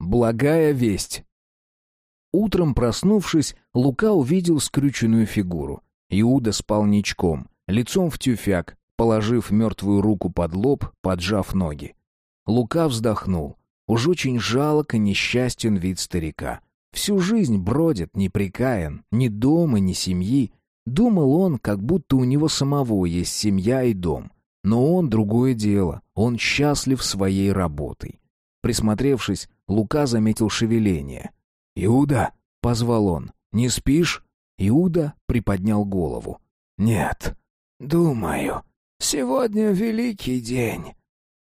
Благая весть. Утром проснувшись, Лука увидел скрюченную фигуру. Иуда спал ничком, лицом в тюфяк, положив мертвую руку под лоб, поджав ноги. Лука вздохнул. Уж очень жалок и несчастен вид старика. Всю жизнь бродит, неприкаян, ни дома, ни семьи. Думал он, как будто у него самого есть семья и дом. Но он другое дело, он счастлив своей работой. Присмотревшись, Лука заметил шевеление. «Иуда!» — позвал он. «Не спишь?» Иуда приподнял голову. «Нет, думаю. Сегодня великий день».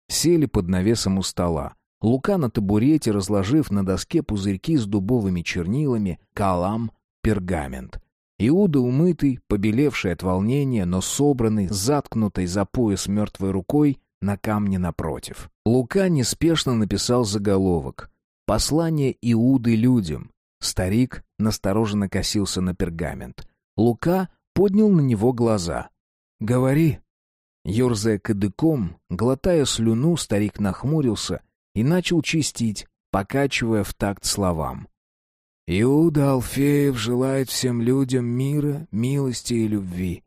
Сели под навесом у стола. Лука на табурете, разложив на доске пузырьки с дубовыми чернилами, калам, пергамент. Иуда умытый, побелевший от волнения, но собранный, заткнутый за пояс мертвой рукой, на камне напротив. Лука неспешно написал заголовок. «Послание Иуды людям». Старик настороженно косился на пергамент. Лука поднял на него глаза. «Говори». Ёрзая кадыком, глотая слюну, старик нахмурился и начал чистить, покачивая в такт словам. Иуда Алфеев желает всем людям мира, милости и любви.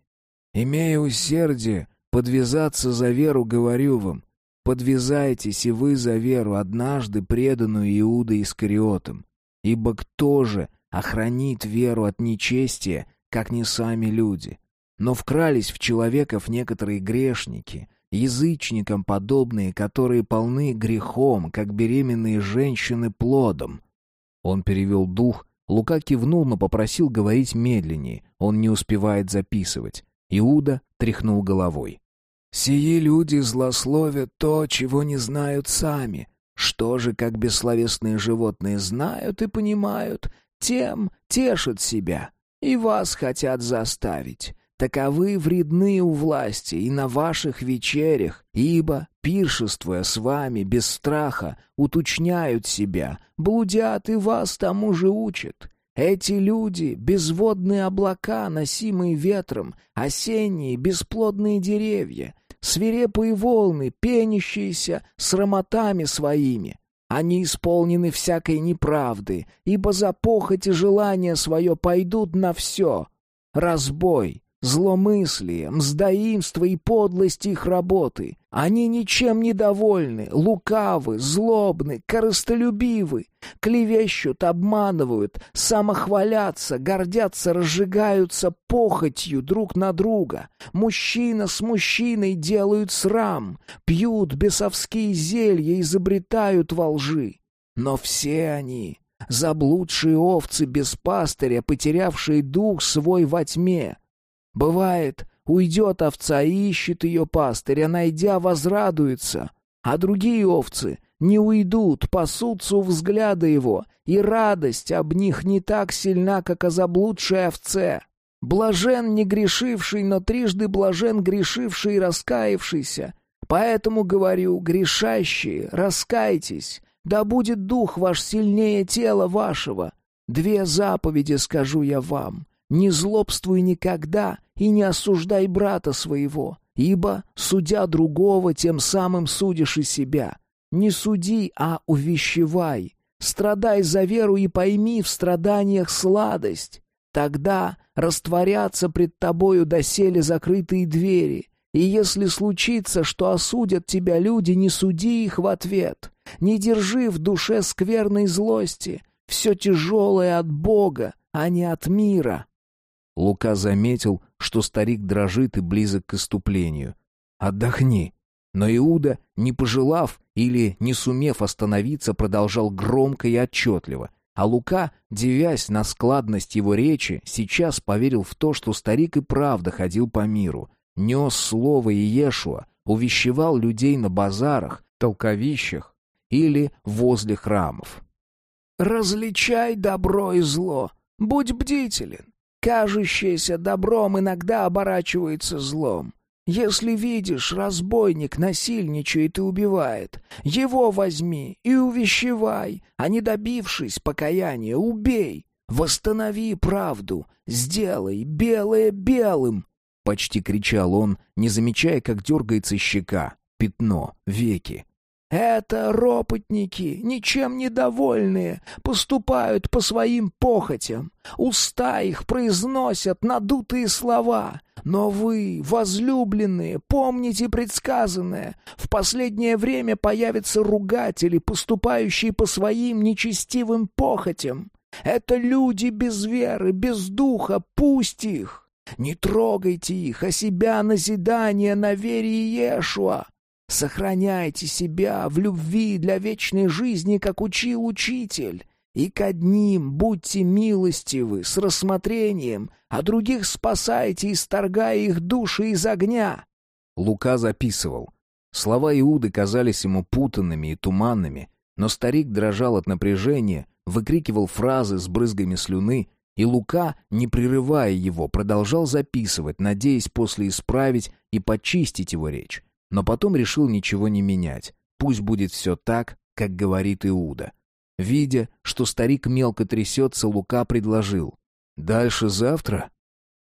Имея усердие подвязаться за веру, говорю вам, подвязайтесь и вы за веру, однажды преданную Иуда Искариотом. Ибо кто же охранит веру от нечестия, как не сами люди? Но вкрались в человеков некоторые грешники, язычникам подобные, которые полны грехом, как беременные женщины плодом. Он перевел дух. Лука кивнул, но попросил говорить медленнее. Он не успевает записывать. Иуда тряхнул головой. «Сии люди злословят то, чего не знают сами. Что же, как бессловесные животные знают и понимают, тем тешат себя, и вас хотят заставить. Таковы вредны у власти и на ваших вечерях, ибо, пиршествуя с вами без страха, уточняют себя, блудят и вас тому же учат. Эти люди — безводные облака, носимые ветром, осенние бесплодные деревья, свирепые волны, пенящиеся срамотами своими. Они исполнены всякой неправды, ибо за похоть и желание свое пойдут на все. Разбой, Зломыслие, мздоимство и подлость их работы. Они ничем не довольны, лукавы, злобны, корыстолюбивы, клевещут, обманывают, самохвалятся, гордятся, разжигаются похотью друг на друга. Мужчина с мужчиной делают срам, пьют бесовские зелья, изобретают во лжи. Но все они — заблудшие овцы без пастыря, потерявшие дух свой во тьме — Бывает, уйдет овца и ищет ее пастыря, найдя, возрадуется. А другие овцы не уйдут, пасутся у взгляда его, и радость об них не так сильна, как о заблудшей овце. Блажен не грешивший, но трижды блажен грешивший и раскаявшийся. Поэтому говорю, грешащие, раскайтесь, да будет дух ваш сильнее тела вашего. Две заповеди скажу я вам. Не злобствуй никогда и не осуждай брата своего, ибо, судя другого, тем самым судишь и себя. Не суди, а увещевай. Страдай за веру и пойми в страданиях сладость. Тогда растворятся пред тобою доселе закрытые двери. И если случится, что осудят тебя люди, не суди их в ответ. Не держи в душе скверной злости. Все тяжелое от Бога, а не от мира. Лука заметил, что старик дрожит и близок к иступлению. «Отдохни!» Но Иуда, не пожелав или не сумев остановиться, продолжал громко и отчетливо. А Лука, девясь на складность его речи, сейчас поверил в то, что старик и правда ходил по миру, нес слово Иешуа, увещевал людей на базарах, толковищах или возле храмов. «Различай добро и зло, будь бдителен, Кажущееся добром иногда оборачивается злом. Если видишь, разбойник насильничает и убивает, его возьми и увещевай, а не добившись покаяния, убей. Восстанови правду, сделай белое белым!» Почти кричал он, не замечая, как дергается щека, пятно, веки. Это ропотники, ничем недовольные, поступают по своим похотям. Уста их произносят надутые слова. Но вы, возлюбленные, помните предсказанное. В последнее время появятся ругатели, поступающие по своим нечестивым похотям. Это люди без веры, без духа, пусть их. Не трогайте их, а себя назидание на вере Иешуа. Сохраняйте себя в любви для вечной жизни, как учил учитель. И к одним будьте милостивы, с рассмотрением, а других спасайте, исторгая их души из огня». Лука записывал. Слова Иуды казались ему путанными и туманными, но старик дрожал от напряжения, выкрикивал фразы с брызгами слюны, и Лука, не прерывая его, продолжал записывать, надеясь после исправить и почистить его речь но потом решил ничего не менять. Пусть будет все так, как говорит Иуда. Видя, что старик мелко трясется, Лука предложил. «Дальше завтра?»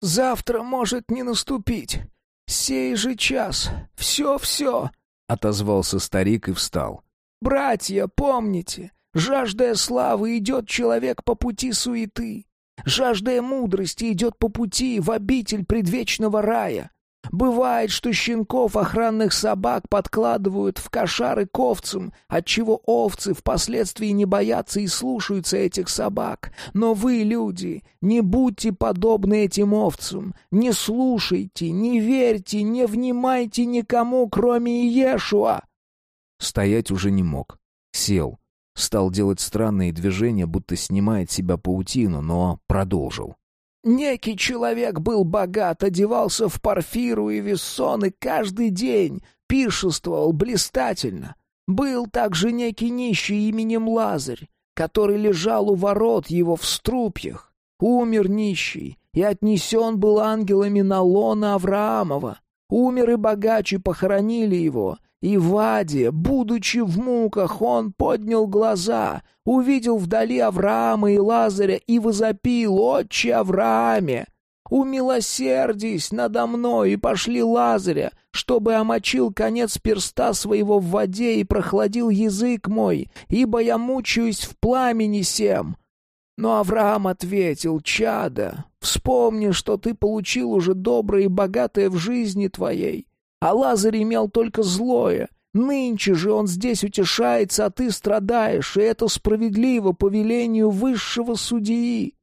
«Завтра может не наступить. Сей же час. Все-все», — отозвался старик и встал. «Братья, помните, жаждая славы идет человек по пути суеты. Жаждая мудрости идет по пути в обитель предвечного рая. Бывает, что щенков охранных собак подкладывают в кошары к овцам, отчего овцы впоследствии не боятся и слушаются этих собак. Но вы, люди, не будьте подобны этим овцам, не слушайте, не верьте, не внимайте никому, кроме Иешуа. Стоять уже не мог. Сел. Стал делать странные движения, будто снимает себя паутину, но продолжил. Некий человек был богат, одевался в парфиру и вессоны каждый день, пиршествовал блистательно. Был также некий нищий именем Лазарь, который лежал у ворот его в струпьях. Умер нищий, и отнесен был ангелами на лона Авраамова. Умер и богачи похоронили его, и в аде, будучи в муках, он поднял глаза, увидел вдали Авраама и Лазаря и возопил «Отче Аврааме!» «Умилосердись надо мной!» и пошли Лазаря, чтобы омочил конец перста своего в воде и прохладил язык мой, ибо я мучаюсь в пламени сем. Но Авраам ответил, «Чада, вспомни, что ты получил уже доброе и богатое в жизни твоей, а Лазарь имел только злое. Нынче же он здесь утешается, а ты страдаешь, и это справедливо по велению высшего судьи».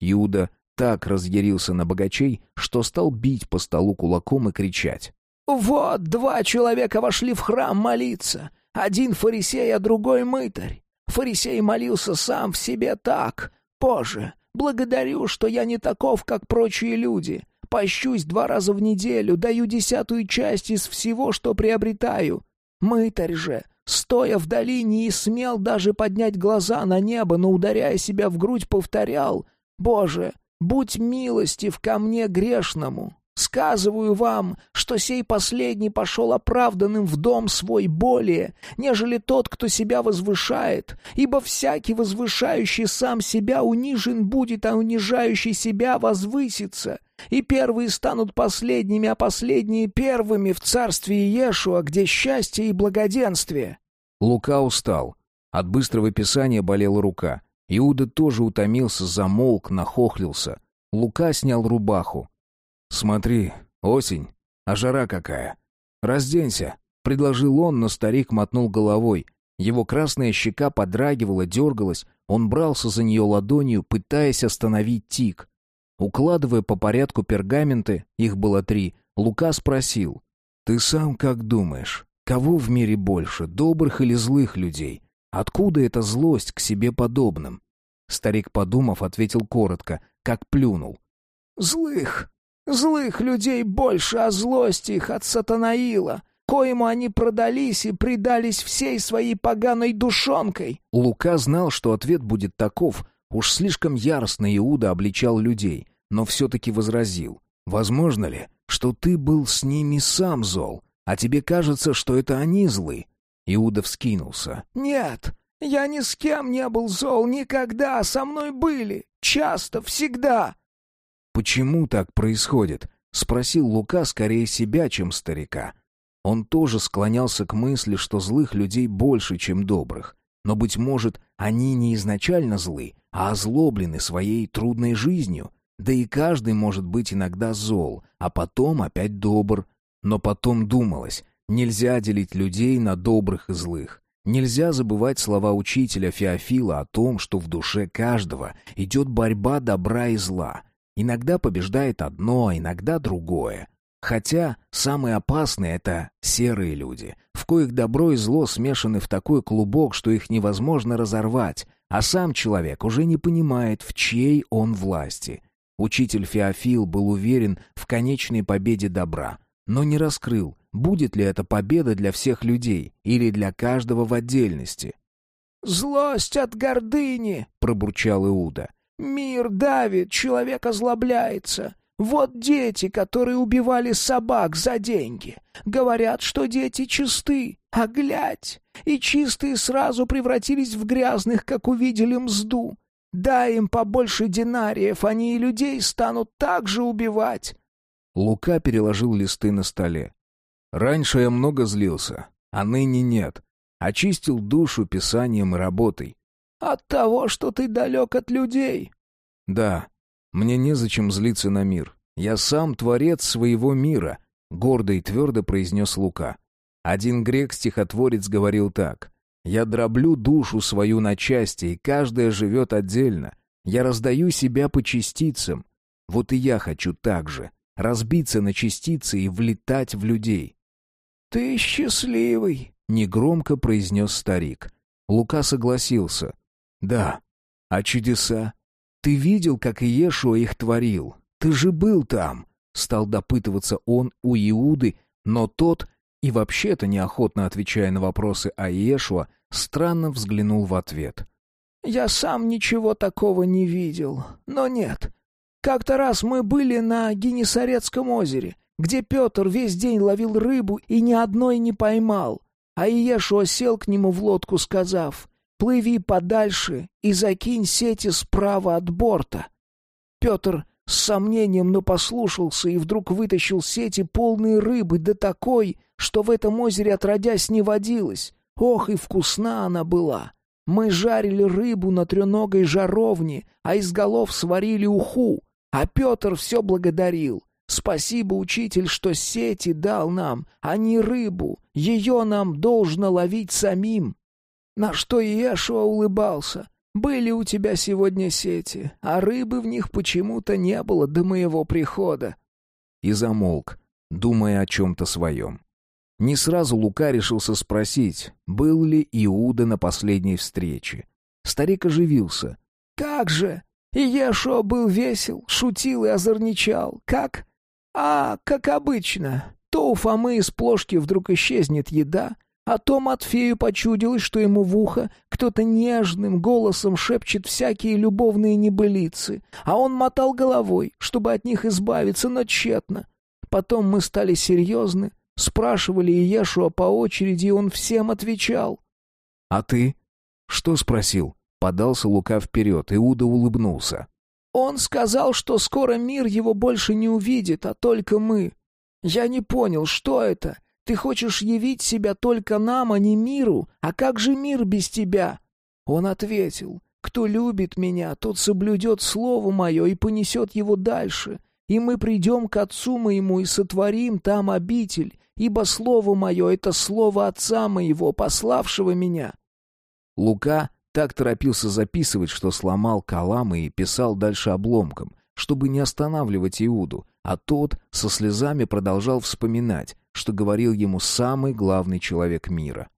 Иуда так разъярился на богачей, что стал бить по столу кулаком и кричать. «Вот два человека вошли в храм молиться. Один фарисей, а другой мытарь. Фарисей молился сам в себе так. Боже, благодарю, что я не таков, как прочие люди. Пощусь два раза в неделю, даю десятую часть из всего, что приобретаю. Мытарь же, стоя вдали, не смел даже поднять глаза на небо, но, ударяя себя в грудь, повторял «Боже, будь милостив ко мне грешному». Сказываю вам, что сей последний пошел оправданным в дом свой более, нежели тот, кто себя возвышает, ибо всякий возвышающий сам себя унижен будет, а унижающий себя возвысится. И первые станут последними, а последние первыми в царстве Иешуа, где счастье и благоденствие». Лука устал. От быстрого писания болела рука. Иуда тоже утомился, замолк, нахохлился. Лука снял рубаху. «Смотри, осень, а жара какая. Разденься», — предложил он, но старик мотнул головой. Его красная щека подрагивала, дергалась, он брался за нее ладонью, пытаясь остановить тик. Укладывая по порядку пергаменты, их было три, Лука спросил. «Ты сам как думаешь, кого в мире больше, добрых или злых людей? Откуда эта злость к себе подобным?» Старик, подумав, ответил коротко, как плюнул. «Злых!» Злых людей больше, а злость их от сатанаила, коему они продались и предались всей своей поганой душонкой». Лука знал, что ответ будет таков. Уж слишком яростно Иуда обличал людей, но все-таки возразил. «Возможно ли, что ты был с ними сам зол, а тебе кажется, что это они злы?» Иуда вскинулся. «Нет, я ни с кем не был зол никогда, со мной были, часто, всегда». «Почему так происходит?» — спросил Лука скорее себя, чем старика. Он тоже склонялся к мысли, что злых людей больше, чем добрых. Но, быть может, они не изначально злы, а озлоблены своей трудной жизнью. Да и каждый может быть иногда зол, а потом опять добр. Но потом думалось, нельзя делить людей на добрых и злых. Нельзя забывать слова учителя Феофила о том, что в душе каждого идет борьба добра и зла. Иногда побеждает одно, иногда другое. Хотя самые опасные — это серые люди, в коих добро и зло смешаны в такой клубок, что их невозможно разорвать, а сам человек уже не понимает, в чьей он власти. Учитель Феофил был уверен в конечной победе добра, но не раскрыл, будет ли это победа для всех людей или для каждого в отдельности. «Злость от гордыни!» — пробурчал Иуда. «Мир давит, человек озлобляется. Вот дети, которые убивали собак за деньги. Говорят, что дети чисты, а глядь, и чистые сразу превратились в грязных, как увидели мзду. Дай им побольше динариев, они и людей станут так же убивать. Лука переложил листы на столе. Раньше я много злился, а ныне нет. Очистил душу писанием и работой. От того, что ты далек от людей. Да, мне незачем злиться на мир. Я сам творец своего мира, гордо и твердо произнес Лука. Один грек-стихотворец говорил так. «Я дроблю душу свою на части, и каждая живет отдельно. Я раздаю себя по частицам. Вот и я хочу так же, разбиться на частицы и влетать в людей». «Ты счастливый», — негромко произнес старик. Лука согласился. «Да. А чудеса? Ты видел, как Иешуа их творил? Ты же был там!» Стал допытываться он у Иуды, но тот, и вообще-то неохотно отвечая на вопросы о Иешуа, странно взглянул в ответ. «Я сам ничего такого не видел, но нет. Как-то раз мы были на Генесарецком озере, где Петр весь день ловил рыбу и ни одной не поймал, а Иешуа сел к нему в лодку, сказав, Плыви подальше и закинь сети справа от борта. Петр с сомнением, но послушался и вдруг вытащил сети полные рыбы, да такой, что в этом озере отродясь не водилось. Ох, и вкусна она была! Мы жарили рыбу на треногой жаровне, а из голов сварили уху, а Петр все благодарил. Спасибо, учитель, что сети дал нам, а не рыбу. Ее нам должно ловить самим. На что Иешуа улыбался. «Были у тебя сегодня сети, а рыбы в них почему-то не было до моего прихода». И замолк, думая о чем-то своем. Не сразу Лука решился спросить, был ли Иуда на последней встрече. Старик оживился. «Как же! Иешуа был весел, шутил и озорничал. Как? А, как обычно. То у Фомы из плошки вдруг исчезнет еда, а то Матфею почудилось, что ему в ухо кто-то нежным голосом шепчет всякие любовные небылицы, а он мотал головой, чтобы от них избавиться, но тщетно. Потом мы стали серьезны, спрашивали Иешуа по очереди, и он всем отвечал. — А ты? Что спросил? Подался Лука вперед, Иуда улыбнулся. Он сказал, что скоро мир его больше не увидит, а только мы. Я не понял, что это, ты хочешь явить себя только нам, а не миру? А как же мир без тебя?» Он ответил, «Кто любит меня, тот соблюдет слово мое и понесет его дальше. И мы придем к Отцу моему и сотворим там обитель, ибо слово мое — это слово Отца моего, пославшего меня». Лука так торопился записывать, что сломал калам и писал дальше обломком, чтобы не останавливать Иуду, а тот со слезами продолжал вспоминать, что говорил ему самый главный человек мира.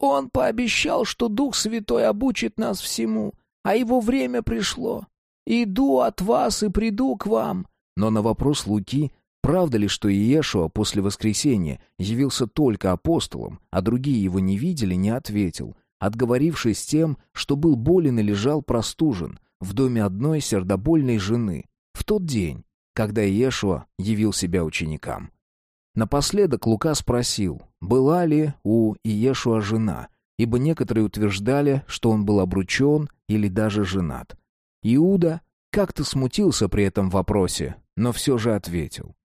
«Он пообещал, что Дух Святой обучит нас всему, а его время пришло. Иду от вас и приду к вам». Но на вопрос Луки, правда ли, что Иешуа после воскресения явился только апостолом, а другие его не видели, не ответил, отговорившись тем, что был болен и лежал простужен в доме одной сердобольной жены в тот день, когда Иешуа явил себя ученикам. Напоследок Лука спросил, была ли у Иешуа жена, ибо некоторые утверждали, что он был обручен или даже женат. Иуда как-то смутился при этом вопросе, но все же ответил.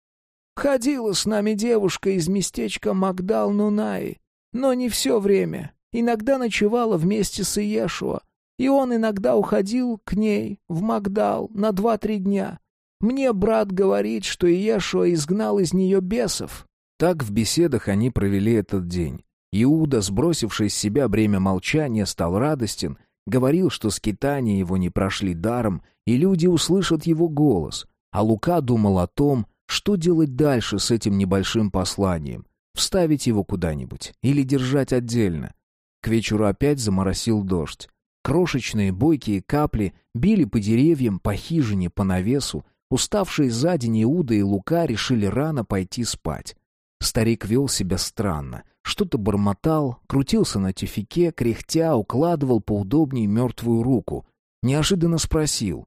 Ходила с нами девушка из местечка Магдал-Нунаи, но не все время. Иногда ночевала вместе с Иешуа, и он иногда уходил к ней в Магдал на два-три дня. Мне брат говорит, что Иешуа изгнал из нее бесов». Так в беседах они провели этот день. Иуда, сбросивший с себя бремя молчания, стал радостен, говорил, что скитания его не прошли даром, и люди услышат его голос. А Лука думал о том, что делать дальше с этим небольшим посланием. Вставить его куда-нибудь или держать отдельно. К вечеру опять заморосил дождь. Крошечные бойкие капли били по деревьям, по хижине, по навесу. Уставшие за день Иуда и Лука решили рано пойти спать. Старик вел себя странно. Что-то бормотал, крутился на тюфике, кряхтя, укладывал поудобнее мертвую руку. Неожиданно спросил.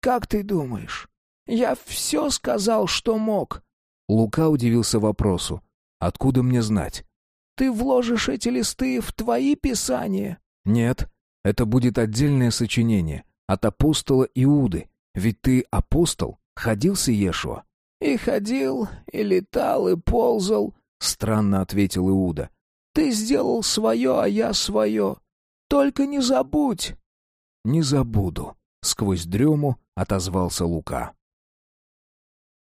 «Как ты думаешь? Я все сказал, что мог». Лука удивился вопросу. «Откуда мне знать?» «Ты вложишь эти листы в твои писания?» «Нет, это будет отдельное сочинение. От апостола Иуды. Ведь ты апостол, ходил с Иешуа?» «И ходил, и летал, и ползал», — странно ответил Иуда. «Ты сделал свое, а я свое. Только не забудь». «Не забуду», — сквозь дрему отозвался Лука.